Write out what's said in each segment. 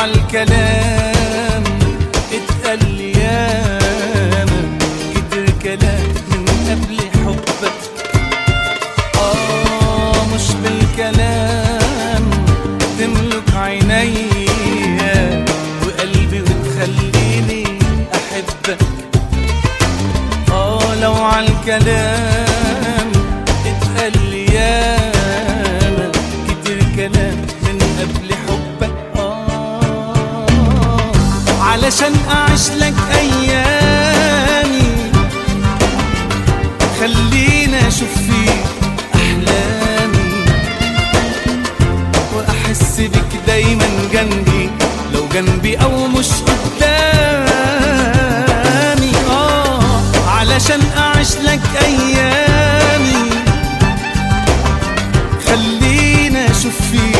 لو عالكلام اتقال لي ياما كتر كلام من قبل حبك. آه مش بالكلام. تملك عينيا وقلبي وتخليني أحبك. آه لو عالكلام علشان أعيش لك أيامي. خلينا أشوف فيك أحلامي. وأحس بك دايما جنبي لو جنبي أو مش قدامي. آه علشان أعيش لك أيامي. خلينا أشوف فيك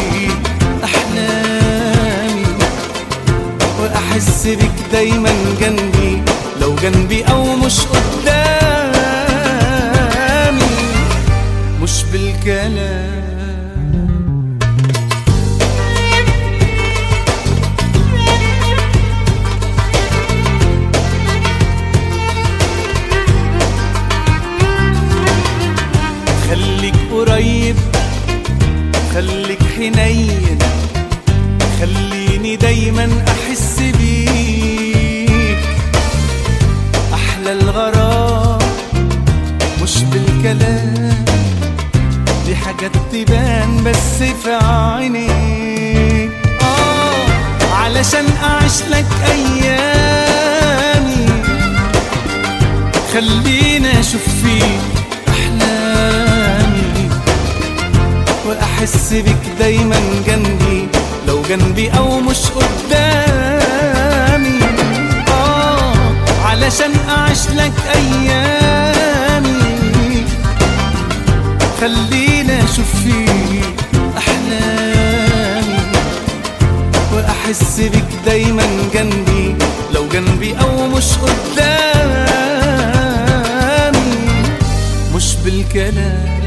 وأحس بك دايما جنبي لو جنبي أو مش قدامي. مش بالكلام. خليك قريب خليك حنين. خليني دايما أحس بالكلام دي حاجات تبان بس في عينيك آه علشان أعيش لك أيامي. خلينا أشوف فيك أحلامي. وأحس بك دايما جنبي لو جنبي أو مش قدامي. آه علشان أعيش لك أيامي. أشوف فيك أحلامي وأحس بك دايما جنبي لو جنبي أو مش قدامي مش بالكلام.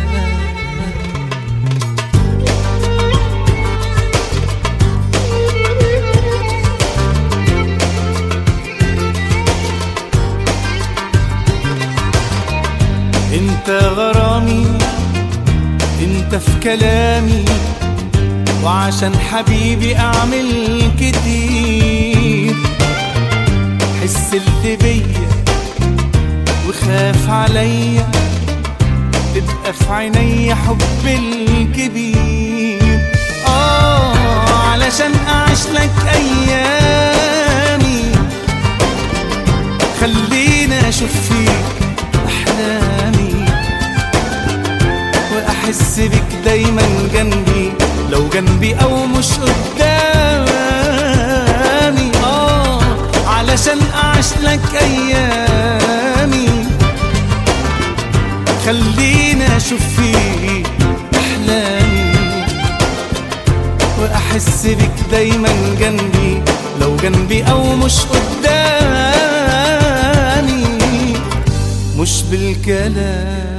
انت غرامي انت في كلامي وعشان حبيبي اعمل كتير. حس اللي بيا وخاف عليا تبقى في عيني حب الكبير. آه علشان أعيش لك ايامي دايما جنبي لو جنبي أو مش قدامي. آه علشان أعيش لك أيامي. خلينا أشوف فيك أحلامي. وأحس بك دايما جنبي لو جنبي أو مش قدامي. مش بالكلام.